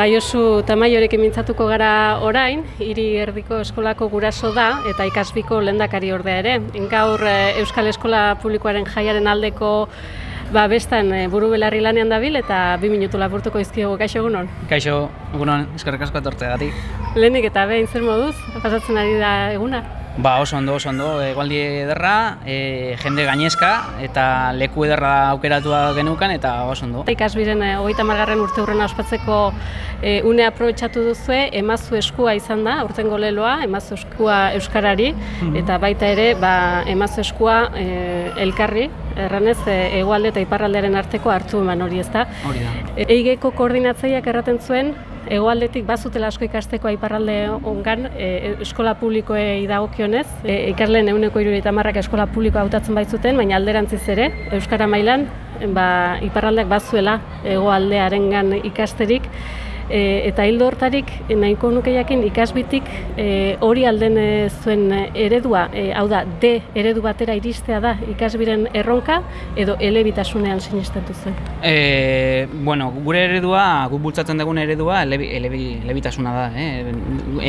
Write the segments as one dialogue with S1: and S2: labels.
S1: Bai oso tamaiorekin mintzatuko gara orain, hiri erdiko eskolako guraso da eta ikasbiko lendakari ordea ere. Gaur eh, Euskal Eskola Publikoaren jaiaren aldeko ba, bestan e, buru belarri lanean dabil eta bi minutu lapurtuko izkiogu, kaixo egunon?
S2: Kaixo, egunon, eskerrik asko etortzea gati.
S1: Lehenik eta behin zer moduz, pasatzen ari da eguna?
S2: Ba, oso ondo, oso ondo, egualdi ederra, e, jende gainezka eta leku ederra aukeratua genukan eta oso ondo.
S1: Ikasbiren e, hogeita margarren urte hurrena ospatzeko e, une aprobetsatu duzue, emazu eskua izan da, urten goleloa, emazu eskua euskarari, mhm. eta baita ere, ba, emazu eskua e, elkarri, erranez, e, egualde eta iparraldearen arteko hartu eman hori ez da.
S2: Hori da.
S1: E, Eigeko koordinatzaileak erraten zuen, Egoaldetik bazutela asko ikasteko aiparralde ongan, e, eskola publikoei dagokionez, e, ikasleen euneko irudieta marrak eskola publikoa hautatzen baitzuten, baina alderantziz ere, Euskara mailan, ba, iparraldeak bazuela egoaldearengan ikasterik, E, eta hildo hortarik nahiko nuke jakin ikasbitik e, hori alden e, zuen eredua, e, hau da, D eredu batera iristea da ikasbiren erronka edo elebitasunean sinisten duzu?
S2: E, bueno, gure eredua, gu bultzatzen dugun eredua elebi, elebitasuna da. Eh?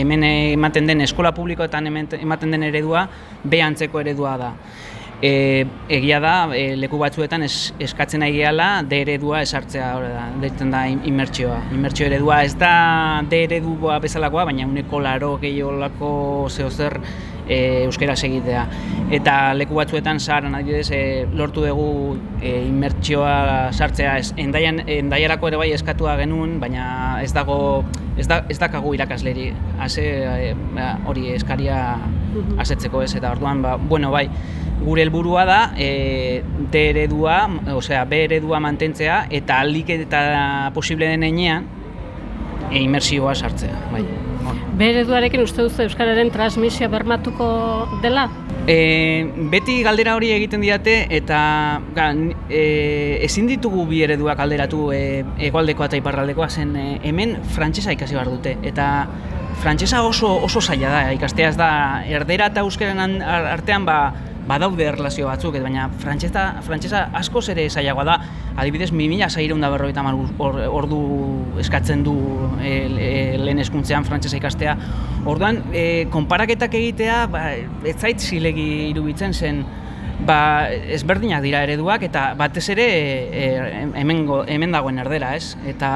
S2: Hemen ematen den eskola publikoetan ematen den eredua B antzeko eredua da. E, egia da, e, leku batzuetan es, eskatzen nahi gehala D eredua esartzea hori da, deitzen da inmertsioa. Inmertsio eredua ez da D eredua bezalakoa, baina uneko laro gehiolako zeo zer e, euskera segitea. Eta leku batzuetan zaharan adibidez e, lortu dugu e, inmertsioa sartzea ez, endaian, endaiarako ere bai eskatua genuen, baina ez dago ez, da, ez dakagu irakasleri ase, e, hori eskaria asetzeko ez, eta orduan, ba, bueno, bai, gure helburua da e, D eredua, osea B eredua mantentzea eta aldik eta posible den heinean e, imersioa sartzea, bai.
S1: B ereduarekin uste duzu euskararen transmisioa bermatuko dela?
S2: E, beti galdera hori egiten diate eta ga, e, ezin ditugu bi ereduak alderatu e, egoaldekoa eta iparraldekoa zen e, hemen frantsesa ikasi behar dute eta frantsesa oso oso zaila da ikastea ez da erdera eta euskaren artean ba badaude erlazio batzuk, baina frantsesa frantsesa asko ere zailagoa da. Adibidez, 2650 ordu eskatzen du e, e, lehen eskuntzean frantsesa ikastea. Orduan, e, konparaketak egitea, ba, ez zait zilegi irubitzen zen, ba, ezberdinak dira ereduak, eta batez ere e, hemen, hemen dagoen erdera, ez? Eta,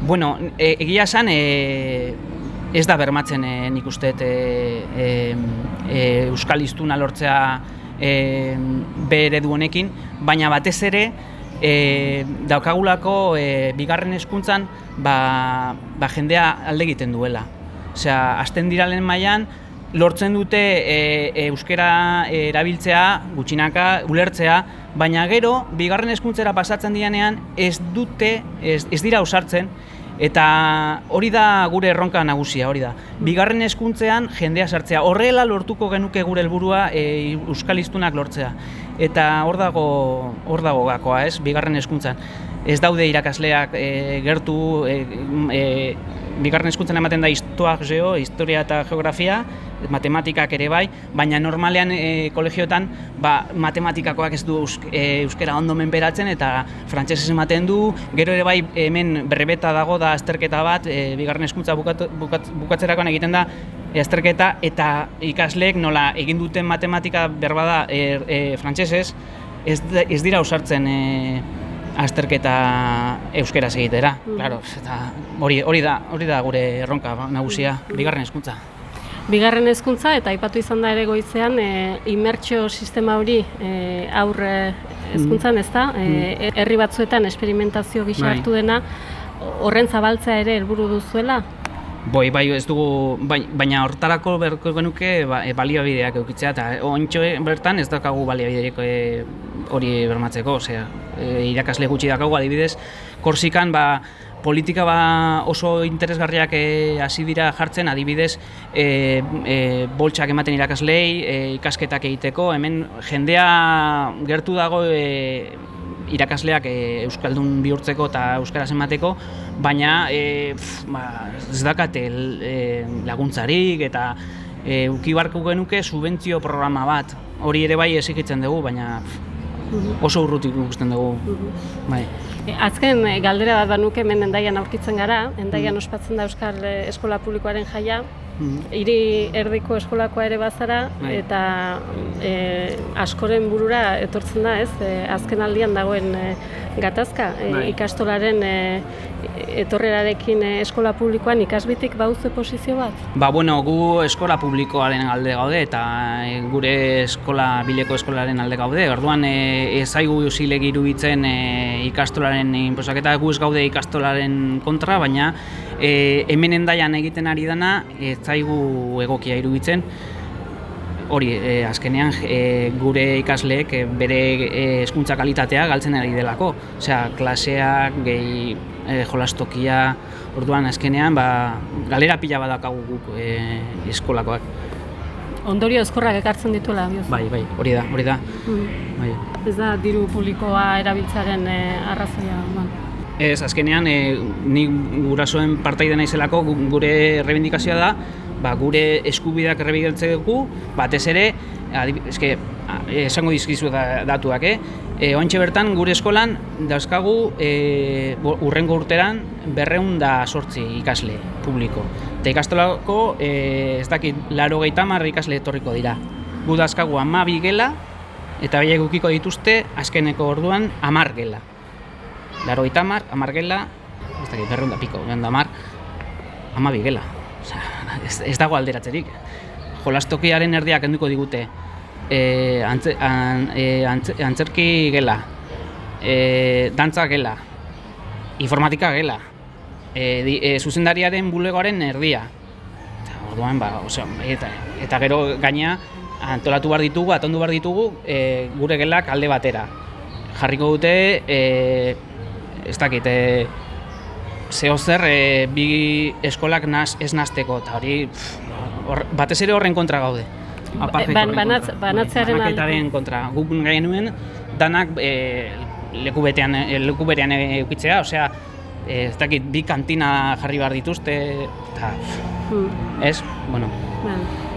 S2: bueno, e, egia esan, e, ez da bermatzen e, nik uste e, e, e, Euskal Iztuna lortzea e, bere du honekin, baina batez ere e, daukagulako e, bigarren hezkuntzan ba, ba jendea alde egiten duela. Osea, azten dira lehen mailan lortzen dute e, euskera erabiltzea, gutxinaka, ulertzea, baina gero, bigarren hezkuntzera pasatzen dianean, ez dute, ez, ez dira usartzen, Eta hori da gure erronka nagusia, hori da. Bigarren hezkuntzean jendea sartzea. Horrela lortuko genuke gure helburua e, euskal lortzea. Eta hor dago hor dago gakoa, ez? Bigarren hezkuntzan. Ez daude irakasleak e, gertu e, e, bigarren hezkuntzan ematen da historia, geo, historia eta geografia, matematikak ere bai, baina normalean e, kolegioetan ba, matematikakoak ez du e, euskera ondo menperatzen eta frantsesez ematen du, gero ere bai hemen berrebeta dago da azterketa bat, e, bigarren hezkuntza bukat, bukat, bukatzerakoan egiten da azterketa eta ikasleek nola egin duten matematika berbada e, e, frantsesez ez, ez dira usartzen e, azterketa euskera egitera, mm. claro, eta hori, hori da, hori da gure erronka nagusia, bigarren hezkuntza.
S1: Bigarren hezkuntza eta aipatu izan da ere goizean, e, imertxo sistema hori e, aurre hezkuntzan, mm. ez da? E, herri batzuetan esperimentazio gisa bai. hartu dena, horren zabaltzea ere helburu duzuela?
S2: Boi, bai, ez dugu, bai, baina hortarako berko genuke ba, e, baliabideak eukitzea, eta ontxo bertan ez daukagu baliabideak e, hori bermatzeko, osea, e, irakasle gutxi dakagu, adibidez, Korsikan, ba, politika ba oso interesgarriak e, hasi dira jartzen, adibidez, e, e, boltsak ematen irakaslei, e, ikasketak egiteko, hemen jendea gertu dago e, irakasleak e, euskaldun bihurtzeko eta euskaraz emateko, baina e, pf, ba, ez dakate e, laguntzarik eta e, uki barko genuke subentzio programa bat. Hori ere bai esikitzen dugu, baina pf, oso urrutik ikusten dugu. Bai.
S1: E, Azken e, galdera bat banuke hemen endaian aurkitzen gara, endaian ospatzen da Euskal e, Eskola Publikoaren jaia, hiri erdiko eskolakoa ere bazara
S2: Bai.
S1: eta e, askoren burura etortzen da, ez? E, azken aldian dagoen e, gatazka e, ikastolaren e, etorrerarekin eskola publikoan ikasbitik bauze posizio bat?
S2: Ba, bueno, gu eskola publikoaren alde gaude eta gure eskola bileko eskolaren alde gaude. Orduan e, ez zaigu zilegi iruditzen e, ikastolaren inposaketa gu ez gaude ikastolaren kontra, baina e, hemen endaian egiten ari dana ez zaigu egokia iruditzen. Hori, e, azkenean e, gure ikasleek e, bere e, hezkuntza kalitatea galtzen ari delako. Osea, klaseak, gehi e, jolastokia, orduan azkenean ba, galera pila badakagu guk e, eskolakoak.
S1: Ondorio ezkorrak ekartzen dituela, diozu.
S2: Bai, bai, hori da, hori da.
S1: Mm.
S2: Bai.
S1: Ez da diru publikoa erabiltzaren e, arrazoia. Ba.
S2: Ez, azkenean, e, ni gurasoen partaide naizelako gu- gure rebindikazioa da, ba, gure eskubideak errebideltzeko, batez ere, eske, esango dizkizu da, datuak, eh? E, bertan, gure eskolan, dauzkagu e, bo- urrengo urteran berreun da sortzi ikasle publiko. Eta ikastolako, e, ez dakit, laro ikasle etorriko dira. Gu dauzkagu amabi gela, eta baiek ukiko dituzte, azkeneko orduan, amar gela. Laro hamar, amar gela, ez dakit, berreun da piko, berreun da amar, amabi gela. Osea, ez, ez dago alderatzerik. Jolastokiaren erdiak kenduko digute. E, antze, an, e, antze, antzerki gela, e, dantza gela, informatika gela, e, di, e, zuzendariaren bulegoaren erdia. Eta, orduan, ba, osea, eta, eta gero gainea antolatu behar ditugu, atondu behar ditugu e, gure gelak alde batera. Jarriko dute, e, ez dakit, e, zeo zer e, bi eskolak naz, ez nazteko, eta hori hor, batez ere horren kontra gaude. Apartheid
S1: ban-
S2: horren
S1: banatz-
S2: kontra.
S1: banatzearen
S2: Bai,
S1: alde.
S2: banaketaren kontra. Guk genuen danak e, leku, betean, leku berean eukitzea, osea, ez dakit, bi kantina jarri behar dituzte, eta, pff,
S1: Mm.
S2: ez, bueno,
S1: Bueno.